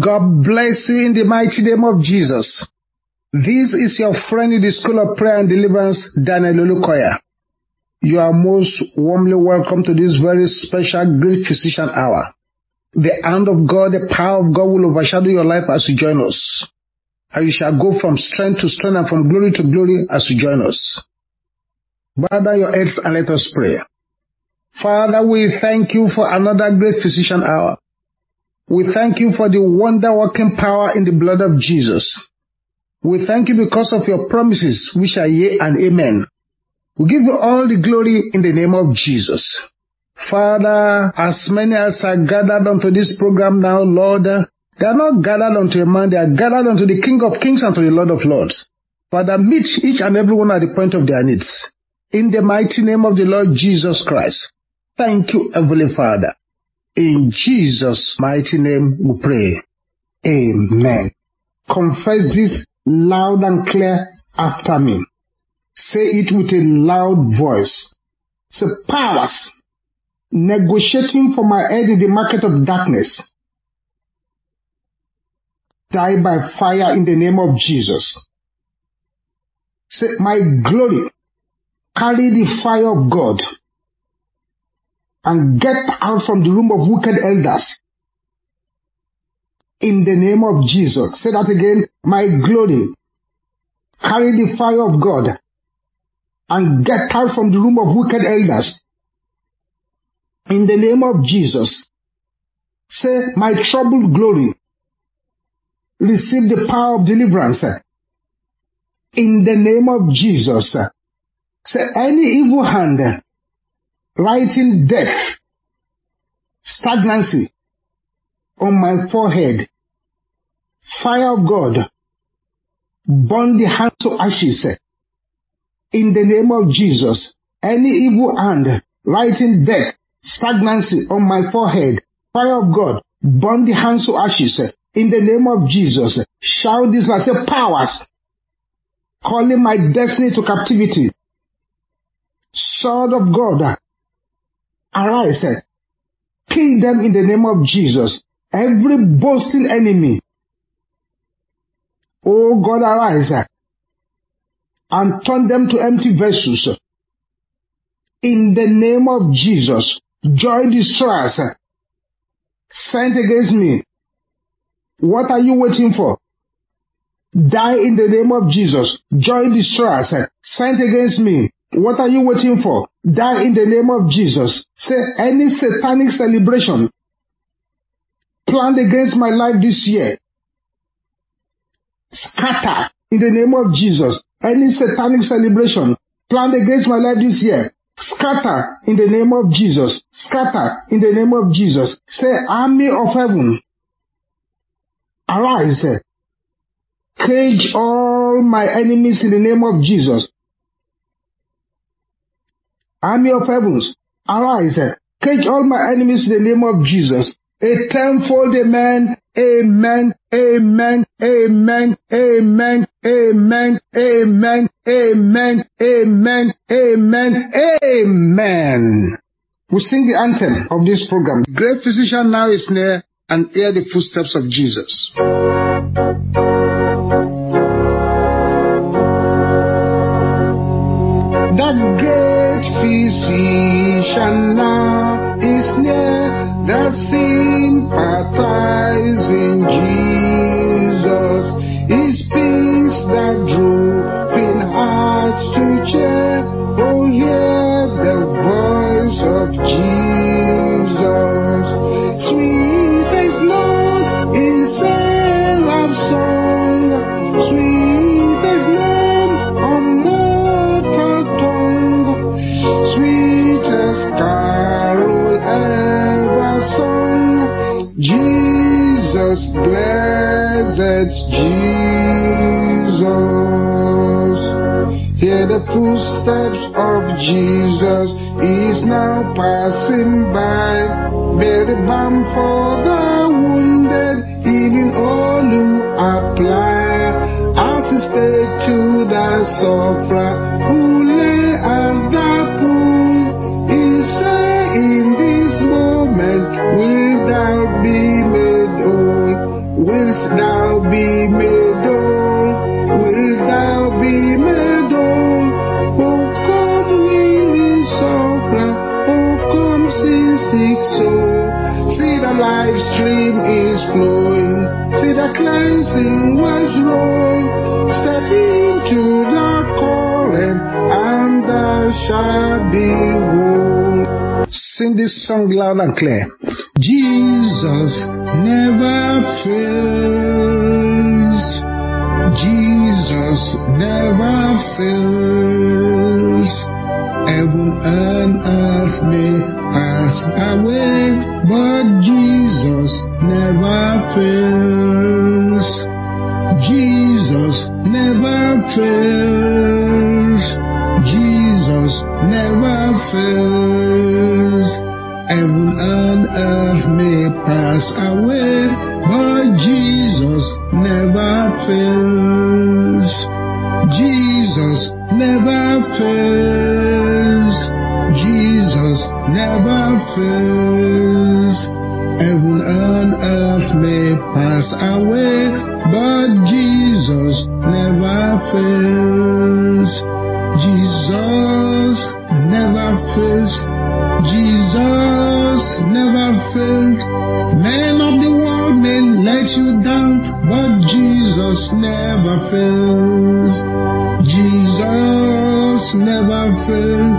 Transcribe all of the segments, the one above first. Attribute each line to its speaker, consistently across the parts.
Speaker 1: God bless you in the mighty name of Jesus. This is your friend in the School of Prayer and Deliverance, Daniel Olukoya. You are most warmly welcome to this very special Great Physician Hour. The hand of God, the power of God will overshadow your life as you join us. And you shall go from strength to strength and from glory to glory as you join us. Bow down your heads and let us pray. Father, we thank you for another great physician hour. We thank you for the wonder working power in the blood of Jesus. We thank you because of your promises, which are yea and amen. We give you all the glory in the name of Jesus. Father, as many as are gathered unto this program now, Lord, they are not gathered unto a man, they are gathered unto the King of Kings and to the Lord of Lords. Father, meet each and every one at the point of their needs. In the mighty name of the Lord Jesus Christ. Thank you, Heavenly Father. In Jesus' mighty name we pray. Amen. Confess this loud and clear after me. Say it with a loud voice. Say, powers negotiating for my head in the market of darkness. Die by fire in the name of Jesus. Say, my glory, carry the fire of God and get out from the room of wicked elders. In the name of Jesus. Say that again. My glory, carry the fire of God and get out from the room of wicked elders. In the name of Jesus. Say, my troubled glory, receive the power of deliverance. In the name of Jesus. Say, any evil hand writing death, stagnancy on my forehead, fire of God, burn the hands to ashes. In the name of Jesus, any evil hand writing death, stagnancy on my forehead, fire of God, burn the hands to ashes. In the name of Jesus, shout this say powers, calling my destiny to captivity. Sword of God, arise, kill them in the name of Jesus. Every boasting enemy, oh God, arise and turn them to empty vessels. In the name of Jesus, joy destroyers sent against me. What are you waiting for? Die in the name of Jesus. Joy destroyers sent against me. What are you waiting for? Die in the name of Jesus. Say any satanic celebration planned against my life this year. Scatter in the name of Jesus. Any satanic celebration planned against my life this year. Scatter in the name of Jesus. Scatter in the name of Jesus. Say, army of heaven, arise. Cage all my enemies in the name of Jesus. Army of heavens, arise. Cage all my enemies in the name of Jesus. A tenfold amen, amen, amen, amen, amen, amen, amen, amen, amen, amen, amen. We sing the anthem of this program. Great physician now is near and hear the footsteps of Jesus. The great physician is near, the sympathizing Jesus. His peace that drooping hearts to cheer. Oh, hear the voice of Jesus. Sweet the footsteps of Jesus is now passing by. Bear the be whole. Sing this song loud and clear. Jesus never fails. Jesus never fails. Heaven and earth may pass away, but Jesus never fails. Jesus never fails. Never fails. Heaven and earth may pass away, but Jesus never fails. Jesus never fails. Jesus never fails. Heaven and earth may pass away, but Jesus never fails. Fails. Jesus never failed. Men of the world may let you down, but Jesus never fails. Jesus never failed.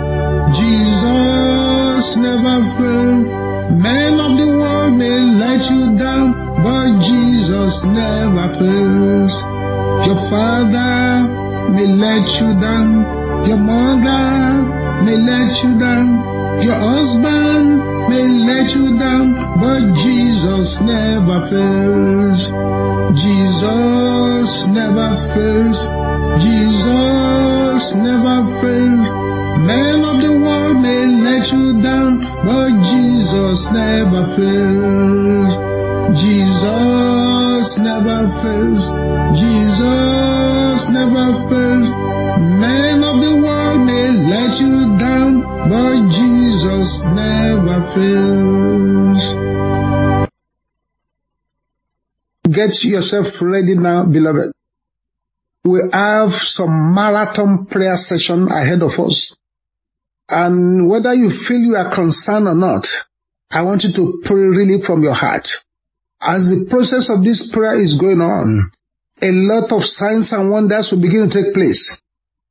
Speaker 1: Jesus never failed. Men of the world may let you down, but Jesus never fails. Your father may let you down. Your mother may let you down. Your husband may let you down, but Jesus never fails. Jesus never fails. Jesus never fails. Men of the world may let you down, but Jesus never fails. Jesus never fails. Jesus never fails. Fails. Get yourself ready now, beloved. We have some marathon prayer session ahead of us. And whether you feel you are concerned or not, I want you to pray really from your heart. As the process of this prayer is going on, a lot of signs and wonders will begin to take place.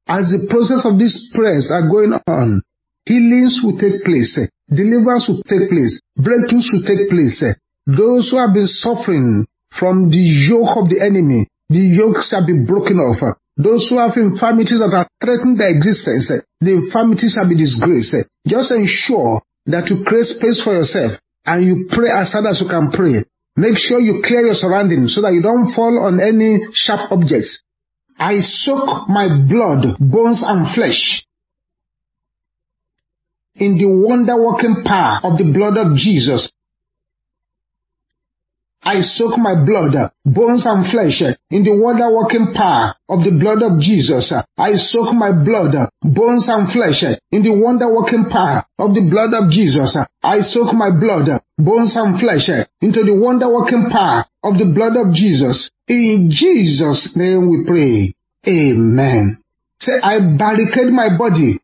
Speaker 1: As the process of these prayers are going on, healings will take place, deliverance will take place, breakthroughs will take place. Eh? Those who have been suffering from the yoke of the enemy, the yoke shall be broken off. Eh? Those who have infirmities that are threatening their existence, eh? the infirmities shall be disgraced. Just ensure that you create space for yourself and you pray as hard as you can pray. Make sure you clear your surroundings so that you don't fall on any sharp objects. I soak my blood, bones, and flesh in the wonder working power of the blood of Jesus. I soak my blood, bones and flesh in the wonder working power of the blood of Jesus. I soak my blood, bones and flesh in the wonder working power of the blood of Jesus. I soak my blood, bones and flesh into the wonder working power of the blood of Jesus. In Jesus' name we pray. Amen. Say, I barricade my body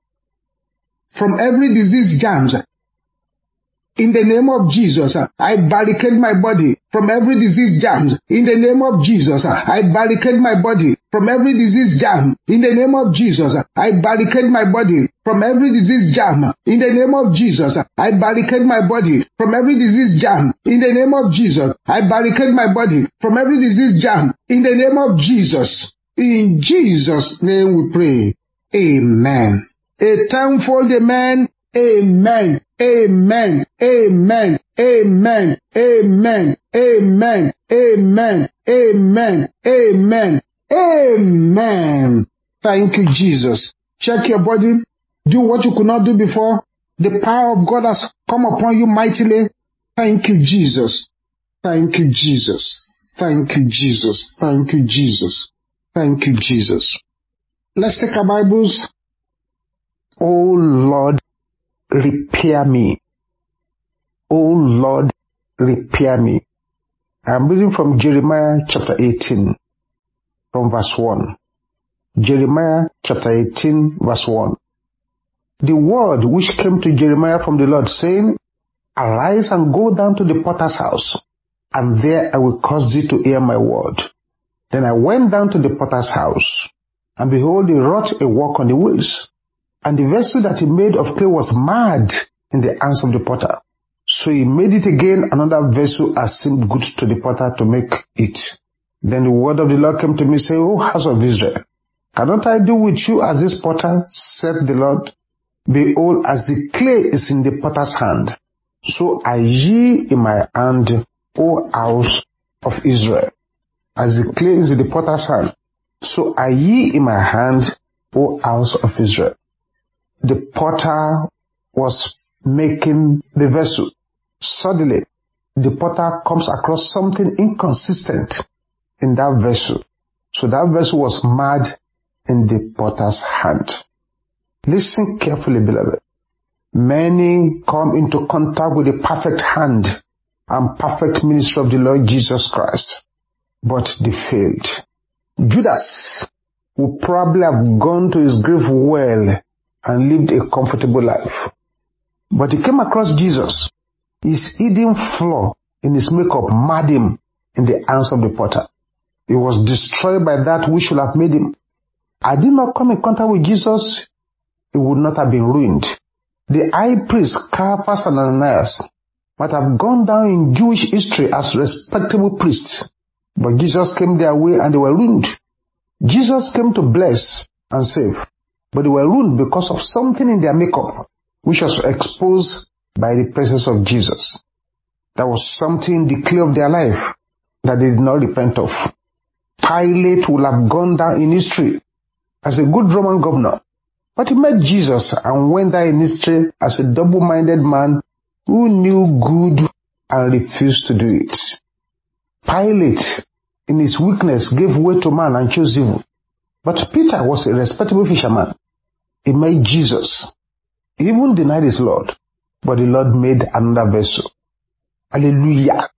Speaker 1: from every disease germs in the name of Jesus, I barricade my body from every disease germs. In the name of Jesus, I barricade my body from every disease germ. In the name of Jesus, I barricade my body from every disease germ. In the name of Jesus, I barricade my body from every disease germ. In the name of Jesus, I barricade my body from every disease germ. In the name of Jesus. In Jesus' name we pray. Amen. A the man. Amen. Amen. Amen. Amen. Amen. Amen. Amen. Amen. Amen. Amen. Thank you, Jesus. Check your body. Do what you could not do before. The power of God has come upon you mightily. Thank you, Jesus. Thank you, Jesus. Thank you, Jesus. Thank you, Jesus. Thank you, Jesus. Let's take our Bibles. Oh Lord, repair me. Oh Lord, repair me. I'm reading from Jeremiah chapter 18, from verse 1. Jeremiah chapter 18, verse 1. The word which came to Jeremiah from the Lord, saying, Arise and go down to the potter's house, and there I will cause thee to hear my word. Then I went down to the potter's house, and behold, he wrought a work on the wheels. And the vessel that he made of clay was marred in the hands of the potter. So he made it again another vessel as seemed good to the potter to make it. Then the word of the Lord came to me, saying, O house of Israel, cannot I do with you as this potter, said the Lord? Behold, as the clay is in the potter's hand, so are ye in my hand, O house of Israel. As the clay is in the potter's hand, so are ye in my hand, O house of Israel. The potter was making the vessel. Suddenly, the potter comes across something inconsistent in that vessel. So that vessel was marred in the potter's hand. Listen carefully, beloved. Many come into contact with the perfect hand and perfect ministry of the Lord Jesus Christ, but they failed. Judas would probably have gone to his grave well and lived a comfortable life. But he came across Jesus his hidden flaw in his makeup mad him in the hands of the potter. He was destroyed by that which should have made him. Had he not come in contact with Jesus, he would not have been ruined. The high priest Caiaphas and Ananias might have gone down in Jewish history as respectable priests, but Jesus came their way and they were ruined. Jesus came to bless and save, but they were ruined because of something in their makeup which was exposed by the presence of Jesus. That was something the clay of their life that they did not repent of. Pilate would have gone down in history as a good Roman governor, but he met Jesus and went down in history as a double-minded man who knew good and refused to do it. Pilate, in his weakness, gave way to man and chose evil. But Peter was a respectable fisherman. He met Jesus. He even denied his Lord but the Lord made another vessel. Hallelujah.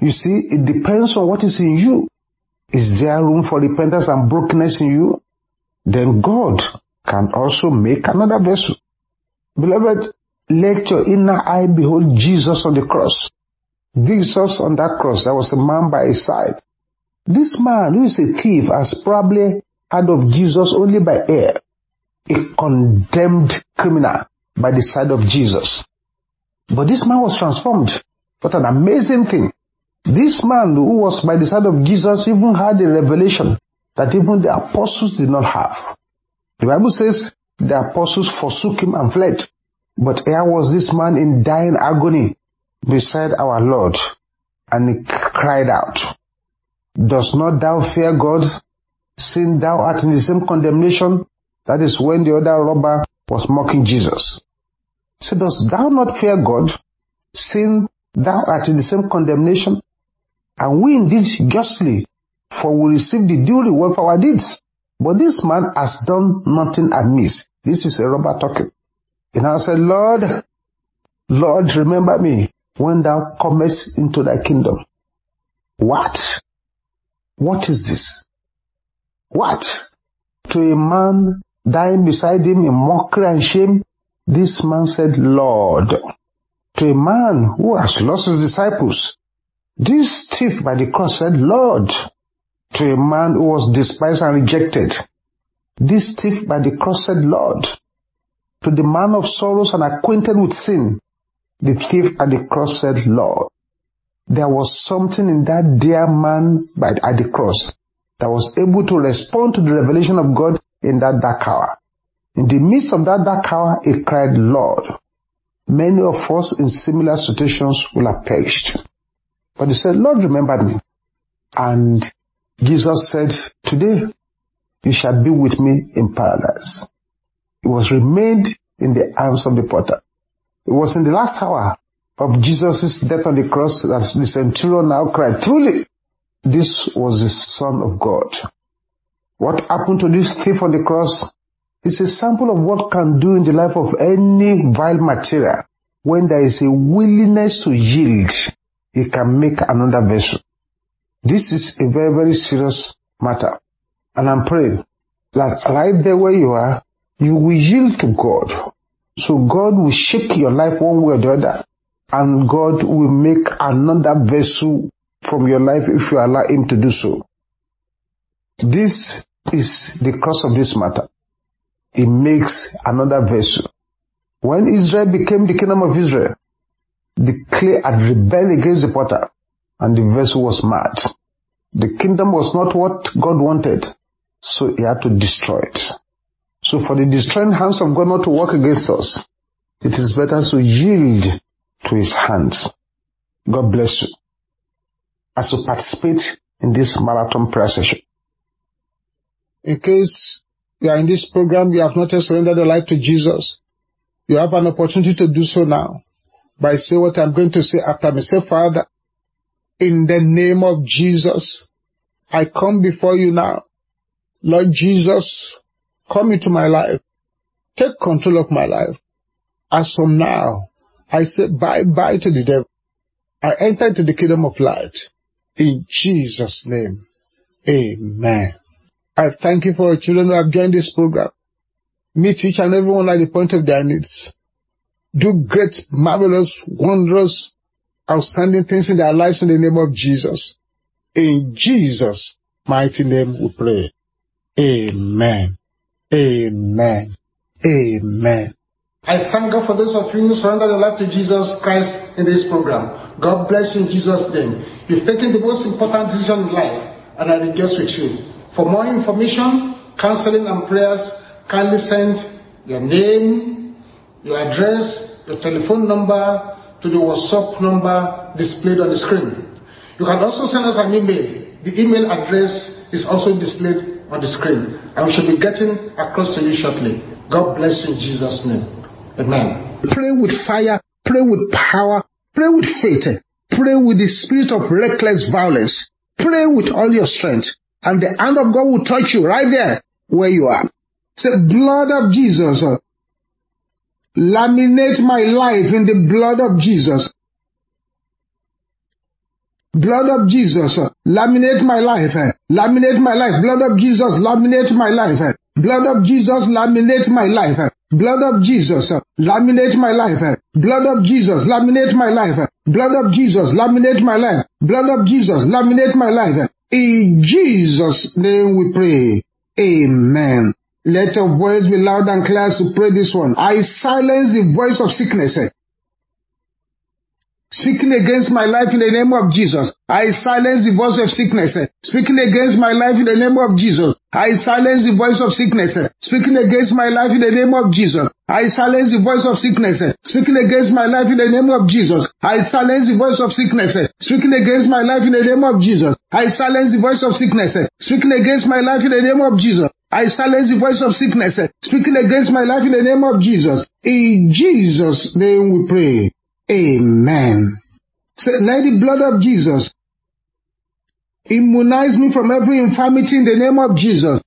Speaker 1: You see, it depends on what is in you. Is there room for repentance and brokenness in you? Then God can also make another vessel. Beloved, let your inner eye behold Jesus on the cross. Jesus on that cross, there was a man by his side. This man who is a thief has probably heard of Jesus only by air. A condemned criminal by the side of Jesus. But this man was transformed. What an amazing thing. This man who was by the side of Jesus even had a revelation that even the apostles did not have. The Bible says the apostles forsook him and fled. But here was this man in dying agony beside our Lord, and he cried out, Does not thou fear God, seeing thou art in the same condemnation? That is when the other robber was mocking Jesus. So dost thou not fear God, seeing thou art in the same condemnation? And we indeed justly, for we receive the due reward for our deeds. But this man has done nothing amiss. This is a robber talking. And I said, Lord, Lord, remember me when thou comest into thy kingdom. What? What is this? What? To a man dying beside him in mockery and shame, this man said, Lord, to a man who has lost his disciples. This thief by the cross said, Lord, to a man who was despised and rejected. This thief by the cross said, Lord, to the man of sorrows and acquainted with sin. The thief at the cross said, Lord. There was something in that dear man by, at the cross that was able to respond to the revelation of God in that dark hour. In the midst of that dark hour, he cried, Lord. Many of us in similar situations will have perished. But he said, Lord, remember me. And Jesus said, Today you shall be with me in paradise. It was remained in the arms of the potter. It was in the last hour of Jesus' death on the cross that the centurion now cried, Truly, this was the Son of God. What happened to this thief on the cross? is a sample of what can do in the life of any vile material when there is a willingness to yield he can make another vessel. This is a very, very serious matter. And I'm praying that right there where you are, you will yield to God. So God will shake your life one way or the other. And God will make another vessel from your life if you allow Him to do so. This is the cross of this matter. He makes another vessel. When Israel became the kingdom of Israel, the clay had rebelled against the potter, and the vessel was mad. The kingdom was not what God wanted, so he had to destroy it. So for the destroying hands of God not to work against us, it is better to yield to his hands. God bless you. As you participate in this marathon prayer session. In case you are in this program, you have not surrendered your life to Jesus, you have an opportunity to do so now by saying what I'm going to say after me. Say, Father, in the name of Jesus, I come before you now. Lord Jesus, come into my life. Take control of my life. As from now, I say bye bye to the devil. I enter into the kingdom of light. In Jesus' name, amen. I thank you for your children who have joined this program. Meet each and everyone at the point of their needs. Do great, marvelous, wondrous, outstanding things in their lives in the name of Jesus. In Jesus' mighty name we pray. Amen. Amen. Amen. I thank God for those of you who surrender your life to Jesus Christ in this program. God bless you in Jesus' name. You've taken the most important decision in life, and I rejoice with you. For more information, counseling, and prayers, kindly send your name, your address, your telephone number to the WhatsApp number displayed on the screen. You can also send us an email. The email address is also displayed on the screen, and we shall be getting across to you shortly. God bless you in Jesus' name. Amen. Pray with fire, pray with power, pray with faith, pray with the spirit of reckless violence, pray with all your strength, and the hand of God will touch you right there where you are. Say, blood of Jesus, uh, laminate my life in the blood of Jesus. Blood of Jesus, uh, laminate my life, uh, laminate my life. Blood of Jesus, laminate my life. Blood of Jesus, laminate my life. Blood of Jesus, laminate my life. Blood of Jesus, laminate my life. Blood of Jesus, laminate my life. Blood of Jesus, laminate my life. In Jesus' name we pray. Amen. Let your voice be loud and clear to pray this one. I silence the voice of sickness. Speaking against my life in the name of Jesus. I silence the voice of sickness. Speaking against my life in the name of Jesus. I silence the voice of sickness. Speaking against my life in the name of Jesus. I silence the voice of sickness. Speaking against my life in the name of Jesus. I silence the voice of sickness. Speaking against my life in the name of Jesus. I silence the voice of sickness. Speaking against my life in the name of Jesus. I silence the voice of sickness. Speaking against my life in the name of Jesus. In Jesus' name we pray. Amen. Say, let the blood of Jesus immunize me from every infirmity in the name of Jesus.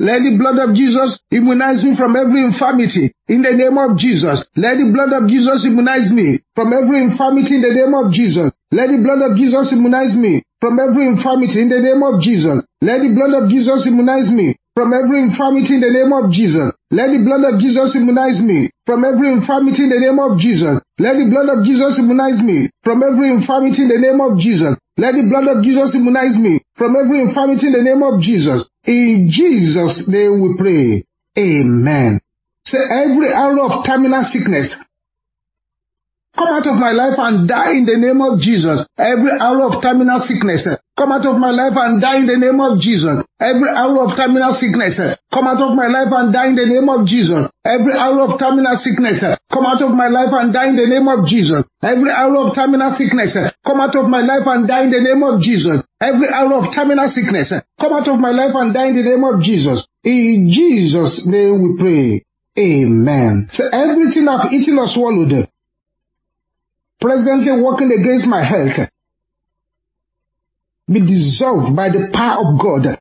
Speaker 1: Let the blood of Jesus immunize me from every infirmity in the name of Jesus. Let the blood of Jesus immunize me from every infirmity in the name of Jesus. Let the blood of Jesus immunize me from every infirmity in the name of Jesus. Let the blood of Jesus immunize me from every infirmity in the name of Jesus. Let the blood of Jesus immunize me from every infirmity in the name of Jesus. Let the blood of Jesus immunize me from every infirmity in the name of Jesus. Let the blood of Jesus immunize me from every infirmity in the name of Jesus. In Jesus' name we pray. Amen. Say every arrow of terminal sickness Come out of my life and die in the name of Jesus. Every hour of terminal sickness, come out of my life and die in the name of Jesus. Every hour of terminal sickness, come out of my life and die in the name of Jesus. Every hour of terminal sickness, come out of my life and die in the name of Jesus. Every hour of terminal sickness, come out of my life and die in the name of Jesus. Every hour of terminal sickness, come out of my life and die in the name of Jesus. In Jesus' name we pray. Amen. So everything I've eaten or swallowed, presently working against my health be dissolved by the power of God.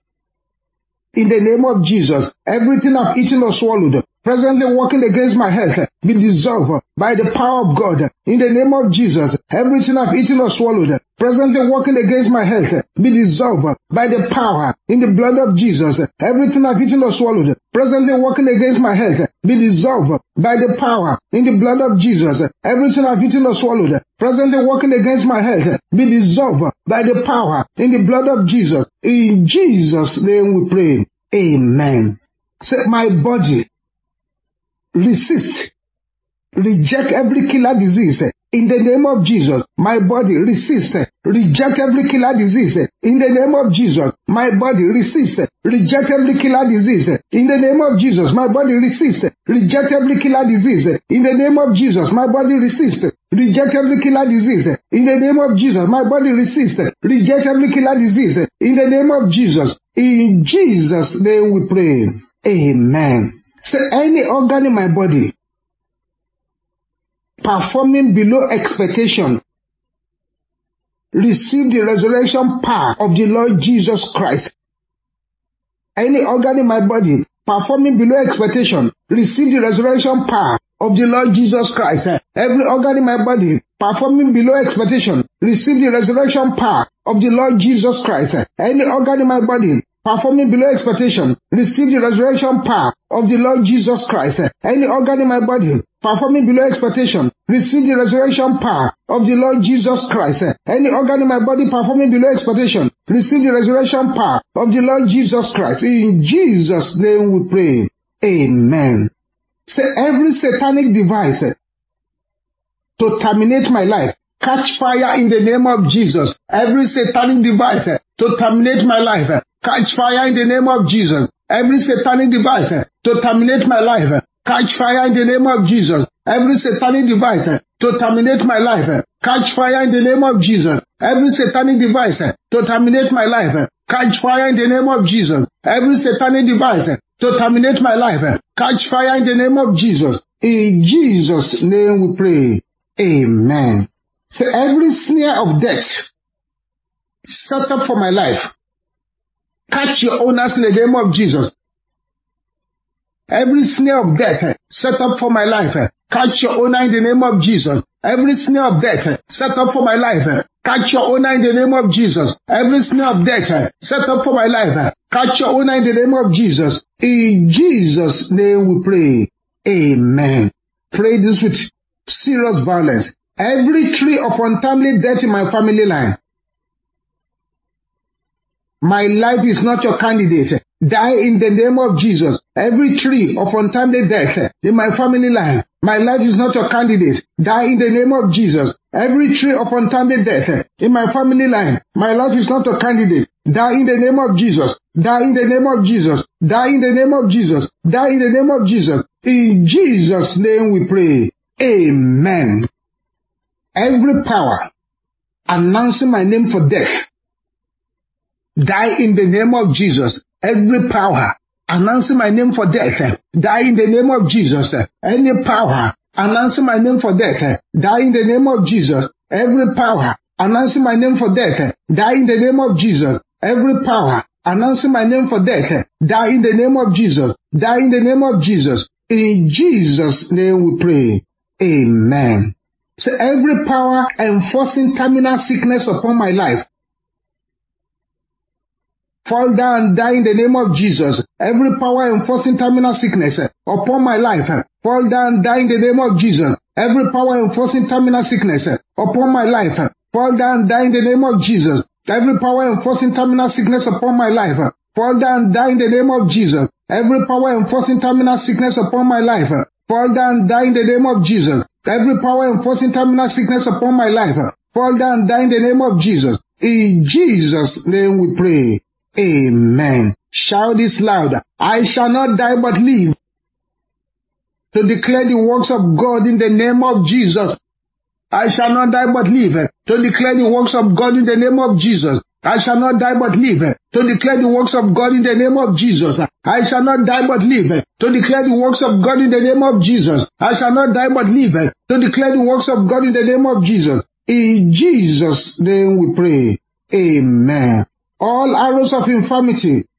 Speaker 1: In the name of Jesus, everything I've eaten or swallowed, presently working against my health, be dissolved by the power of God. In the name of Jesus, everything I've eaten or swallowed, presently working against my health, be dissolved by the power in the blood of Jesus. Everything I've eaten or swallowed, presently working against my health, be dissolved by the power in the blood of Jesus. Everything I've eaten or swallowed, presently working against my health, be dissolved by the power in the blood of Jesus. In Jesus' name we pray. Amen. Say, my body, resist, reject every killer disease in the name of Jesus, my body resist, eh, reject every killer disease. Eh. In the name of Jesus, my body resist, eh, reject every killer disease. In the name of Jesus, my body resist, reject every killer disease. In the name of Jesus, my body resist, reject every killer disease. In the name of Jesus, my body resist, reject every killer disease. In the name of Jesus, in Jesus' name we pray. Amen. Say any organ in my body performing below expectation, receive the resurrection power of the Lord Jesus Christ. Any organ in my body performing below expectation, receive the resurrection power of the Lord Jesus Christ. Every organ in my body performing below expectation, receive the resurrection power of the Lord Jesus Christ. Any organ in my body performing below expectation, receive the resurrection power of the Lord Jesus Christ. Any organ in my body performing below expectation, receive the resurrection power of the Lord Jesus Christ. Any organ in my body performing below expectation, receive the resurrection power of the Lord Jesus Christ. In Jesus' name we pray. Amen. Say every satanic device to terminate my life, catch fire in the name of Jesus. Every satanic device to terminate my life, catch fire in the name of Jesus. Every satanic device to terminate my life, Catch fire in the name of Jesus. Every satanic device eh, to terminate my life. Eh, catch fire in the name of Jesus. Every satanic device eh, to terminate my life. Catch fire in the name of Jesus. Every satanic device to terminate my life. Catch fire in the name of Jesus. In Jesus' name we pray. Amen. So every snare of death set up for my life. Catch your owners in the name of Jesus. Every snare of death eh, set up for my life, eh, catch your owner in the name of Jesus. Every snare of death eh, set up for my life, catch your owner in the name of Jesus. Every snare of death set up for my life, catch your owner in the name of Jesus. In Jesus' name we pray. Amen. Pray this with serious violence. Every tree of untimely death in my family line. My life is not your candidate. Die in the name of Jesus. Every tree of untimely death in my family line. My life is not your candidate. Die in the name of Jesus. Every tree of untimely death in my family line. My life is not your candidate. Die in the name of Jesus. Die in the name of Jesus. Die in the name of Jesus. Die in the name of Jesus. In Jesus' name we pray. Amen. Every power announcing my name for death. Die in the name of Jesus. Every power announcing my name for death, die in the name of Jesus. Any power announcing my name for death, die in the name of Jesus. Every power announcing my name for death, die in the name of Jesus. Every power announcing my name for death, die in the name of Jesus. Die in the name of Jesus. In Jesus' name we pray. Amen. So every power enforcing terminal sickness upon my life, Fall down, die in the name of Jesus. Every power enforcing terminal sickness upon my life, fall down, die in the name of Jesus. Every power enforcing terminal sickness upon my life, fall down, die in the name of Jesus. Every power enforcing terminal sickness upon my life, fall down, die in the name of Jesus. Every power enforcing terminal sickness upon my life, fall down, die in the name of Jesus. Every power enforcing terminal sickness upon my life, fall down, die in the name of Jesus. In Jesus' name we pray. Amen. Shout this louder. I shall not die but live to declare the works of God in the name of Jesus. I shall not die but live to declare the works of God in the name of Jesus. I shall not die but live to declare the works of God in the name of Jesus. I shall not die but live to declare the works of God in the name of Jesus. I shall not die but live to declare the works of God in the name of Jesus. In Jesus' name we pray. Amen all arrows of infirmity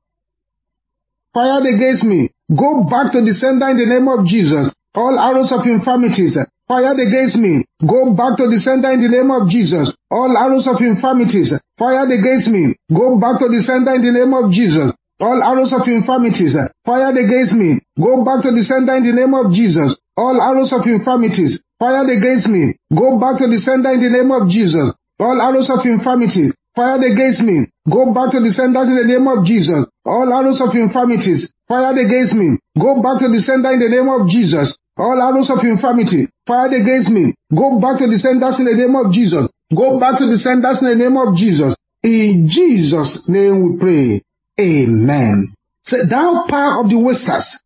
Speaker 1: fired against me, go back to the sender in the name of Jesus. All arrows of infirmities fired against me, go back to the sender in the name of Jesus. All arrows of infirmities fired against me, go back to the sender in the name of Jesus. All arrows of infirmities fired against me, go back to the sender in the name of Jesus. All arrows of infirmities fired against me, go back to the center in the name of Jesus. All arrows of infirmity fired against me, go back to the sender in the name of Jesus. All arrows of infirmities fired against me, go back to the sender in the name of Jesus. All arrows of infirmity fired against me, go back to the centers in the name of Jesus. Go back to the centers in the name of Jesus. In Jesus' name we pray. Amen. Say, thou power of the wasters,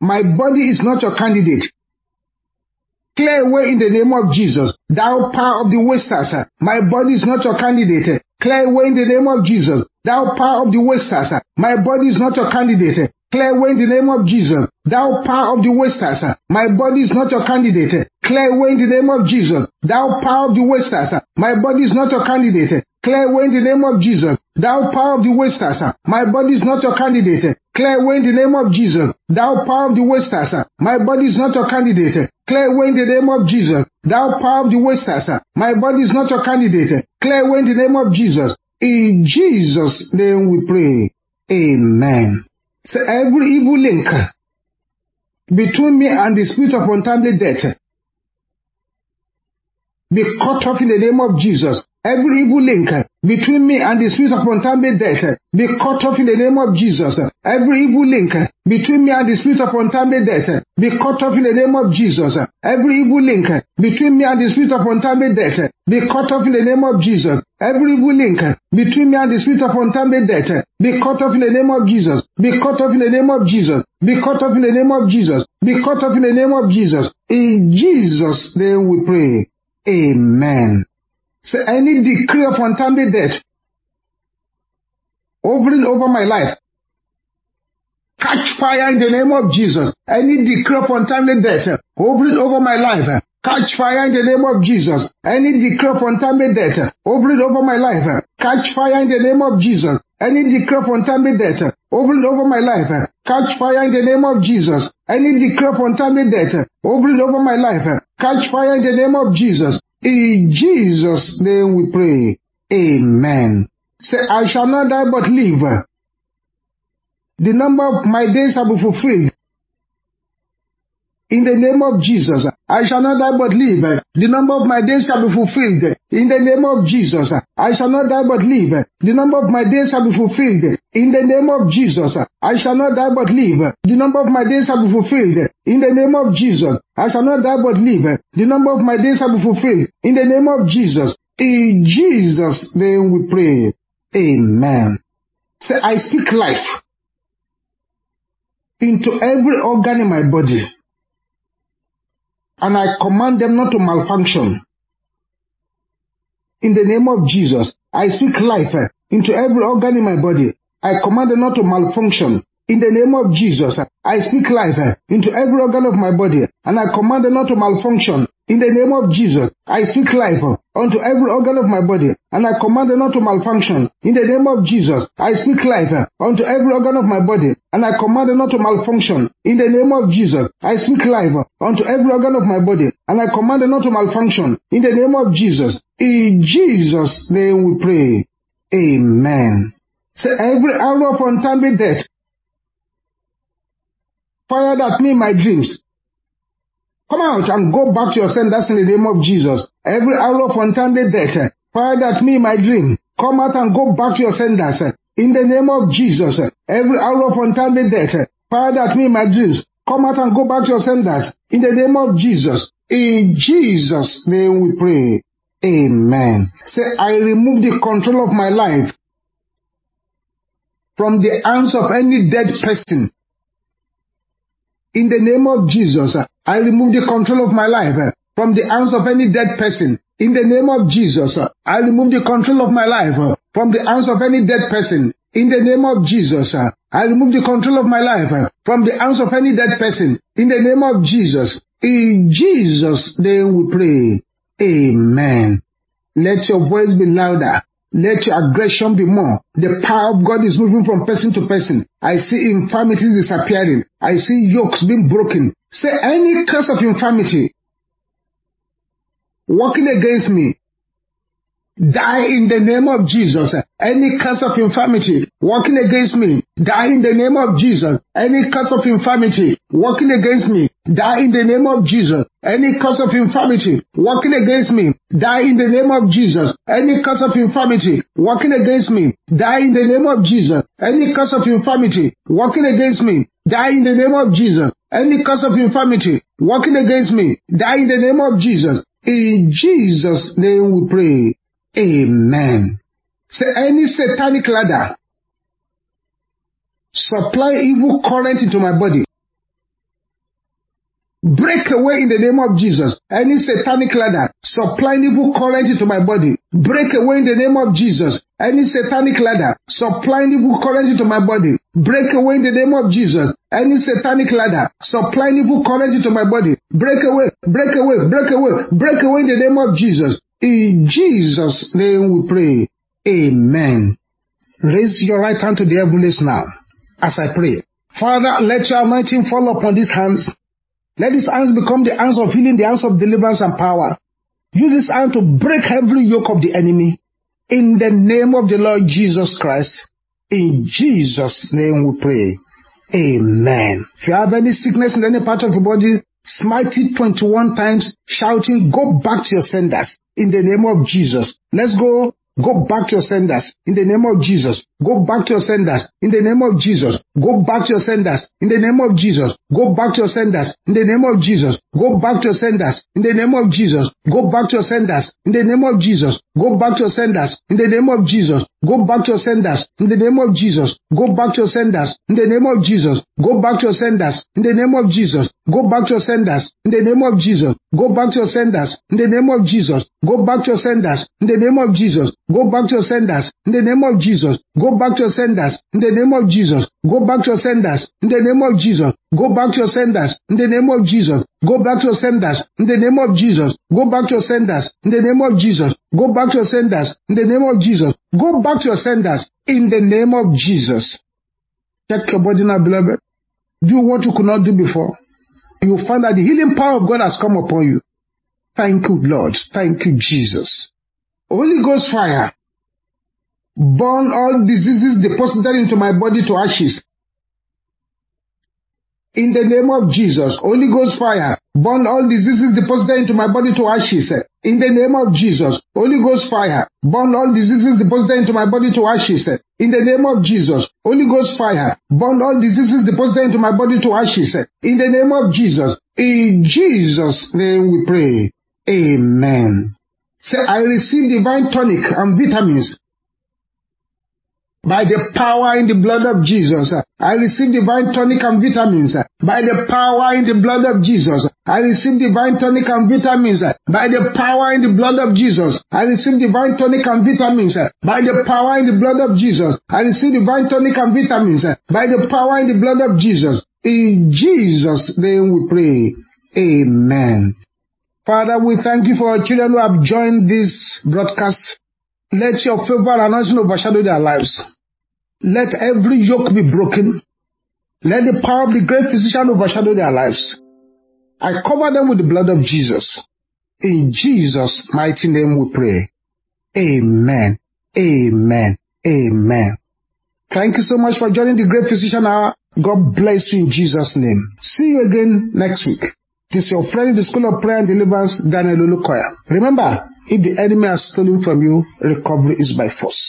Speaker 1: my body is not your candidate. Clear away in the name of Jesus. Thou power of the wasters, my body is not your candidate. Clear away in the name of Jesus. Thou power of the wasters, my body is not your candidate. Clear away in the name of Jesus. Thou power of the wasters, my body is not your candidate. Clear away in the name of Jesus. Thou power of the wasters, my body is not your candidate. Clear away in the name of Jesus. Thou power of the wasters, my body is not your candidate. Clear away in the name of Jesus. Thou power of the wasters, my body is not your candidate. Clear away in the name of Jesus. Thou power of the wasters, my body is not your candidate. Clear away in the name of Jesus. In Jesus' name we pray. Amen. So every evil link between me and the spirit of untimely death be cut off in the name of Jesus. Every evil link between me and the spirit of untimely death be cut off in the name of Jesus. Every evil link between me and the spirit of untimely death be cut off in the name of Jesus. Every evil link between me and the spirit of untimely death be cut off in the name of Jesus. Every evil link between me and the spirit of untimely death be cut off in the name of Jesus. Be cut off in the name of Jesus. Be cut off in the name of Jesus. Be cut off in the name of Jesus. In Jesus' name we pray. Amen. So any decree of untimely death hovering over my life, catch fire in the name of Jesus. Any decree of untimely death hovering over my life, catch fire in the name of Jesus. Any decree of untimely death hovering over my life, catch fire in the name of Jesus. Any decree of untimely death hovering over my life, catch fire in the name of Jesus. Any decree of untimely death hovering over my life, catch fire in the name of Jesus. In Jesus' name we pray. Amen. Say, I shall not die but live. The number of my days shall be fulfilled. In the name of Jesus, I shall not die but live. The number of my days shall be fulfilled. In the name of Jesus, I shall not die but live. The number of my days shall be fulfilled. In the name of Jesus, I shall not die but live. The number of my days shall be fulfilled. In the name of Jesus, I shall not die but live. The number of my days shall be fulfilled. In the name of Jesus. In Jesus' name we pray. Amen. Say, I speak life into every organ in my body and I command them not to malfunction. In the name of Jesus, I speak life eh, into every organ in my body. I command them not to malfunction. In the name of Jesus, I speak life eh, into every organ of my body, and I command them not to malfunction. In the name of Jesus, I speak life eh, unto every organ of my body, and I command them not to malfunction. In the name of Jesus, I speak life unto every organ of my body, and I command them not to malfunction. In the name of Jesus, I speak life unto every organ of my body, and I command them not to malfunction. In the name of Jesus, in Jesus' name we pray. Amen. Say every arrow of untimely death fired at me in my dreams. Come out and go back to your senders in the name of Jesus. Every arrow of untimely death eh, fired at me in my dream. Come out and go back to your senders. Eh, in the name of Jesus, eh. every arrow of untimely death fired at me in my dreams, come out and go back to your senders. In the name of Jesus, in Jesus' name we pray. Amen. Say, I remove the control of my life from the hands of any dead person. In the name of Jesus, I remove the control of my life eh, from the hands of any dead person. In the name of Jesus, eh, I remove the control of my life eh, from the hands of any dead person. In the name of Jesus, I remove the control of my life from the hands of any dead person. In the name of Jesus, in Jesus' name we pray. Amen. Let your voice be louder. Let your aggression be more. The power of God is moving from person to person. I see infirmities disappearing. I see yokes being broken. Say any curse of infirmity working against me, die in the name of Jesus. Any curse of infirmity working against me, die in the name of Jesus. Any curse of infirmity working against me, die in the name of Jesus. Any curse of infirmity working against me, die in the name of Jesus. Any curse of infirmity working against me, die in the name of Jesus. Any curse of infirmity working against me, die in the name of Jesus. Any curse of infirmity working against me, die in the name of Jesus. In Jesus' name we pray. Amen. Say any satanic ladder supply evil current into my body. Break away in the name of Jesus. Any satanic ladder supplying evil current into my body. Break away in the name of Jesus. Any satanic ladder supplying evil current into my body. Break away in the name of Jesus. Any satanic ladder supplying evil current into my body. Break away, break away, break away, break away in the name of Jesus. In Jesus' name we pray. Amen. Raise your right hand to the heavens now as I pray. Father, let your anointing fall upon these hands let these hands become the hands of healing, the hands of deliverance and power. Use this hand to break every yoke of the enemy. In the name of the Lord Jesus Christ. In Jesus' name we pray. Amen. If you have any sickness in any part of your body, smite it 21 times, shouting, go back to your senders. In the name of Jesus. Let's go Go back to your senders in the name of Jesus. Go back to your senders in the name of Jesus. Go back to your senders in the name of Jesus. Go back to your senders in the name of Jesus. Go back to your senders in the name of Jesus. Go back to your senders in the name of Jesus. Go back to your senders in the name of Jesus. Go back to your senders in the name of Jesus. Go back to your senders in the name of Jesus. Go back to your senders in the name of Jesus. Go back to your senders in the name of Jesus. Go back to your senders in the name of Jesus. Go back to your senders in the name of Jesus. Go back to your senders in the name of Jesus. Go back to your senders in the name of Jesus. Go back to your senders in the name of Jesus. Go back to your senders in the name of Jesus. Go back to your senders in the name of Jesus. Go back to your senders in the name of Jesus. Go back to your senders in the name of Jesus. Go back to your senders in the name of Jesus. Check your body now, beloved. Do what you could not do before. You'll find that the healing power of God has come upon you. Thank you, Lord. Thank you, Jesus. Holy Ghost fire, burn all diseases deposited into my body to ashes. In the name of Jesus, Holy Ghost fire, burn all diseases deposited into my body to ashes. In the name of Jesus, Holy Ghost fire, burn all diseases deposited into my body to ashes. In the name of Jesus, Holy Ghost fire, burn all diseases deposited into my body to ashes. In the name of Jesus, in Jesus' name we pray. Amen. Say, I receive divine tonic and vitamins by the power in the blood of Jesus. I receive divine tonic and vitamins eh, by the power in the blood of Jesus. I receive divine tonic and vitamins eh, by the power in the blood of Jesus. I receive divine tonic and vitamins eh, by the power in the blood of Jesus. I receive divine tonic and vitamins by the power in the blood of Jesus. In Jesus' name we pray. Amen. Father, we thank you for our children who have joined this broadcast. Let your favor and anointing overshadow their lives. Let every yoke be broken. Let the power of the great physician overshadow their lives. I cover them with the blood of Jesus. In Jesus' mighty name we pray. Amen. Amen. Amen. Thank you so much for joining the Great Physician Hour. God bless you in Jesus' name. See you again next week. This is your friend in the School of Prayer and Deliverance, Daniel Olukoya. Remember, if the enemy has stolen from you, recovery is by force.